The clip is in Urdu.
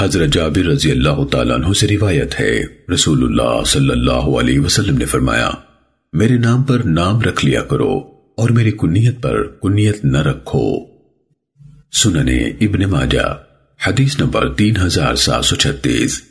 حضرت جابر رضی اللہ تعالیٰ عنہ سے روایت ہے۔ رسول اللہ صلی اللہ علیہ وسلم نے فرمایا، میرے نام پر نام رکھ لیا کرو اور میری کنیت پر کنیت نہ رکھو۔ سننے ابن ماجہ، حدیث نمبر تین ہزار سات سو چھتیس۔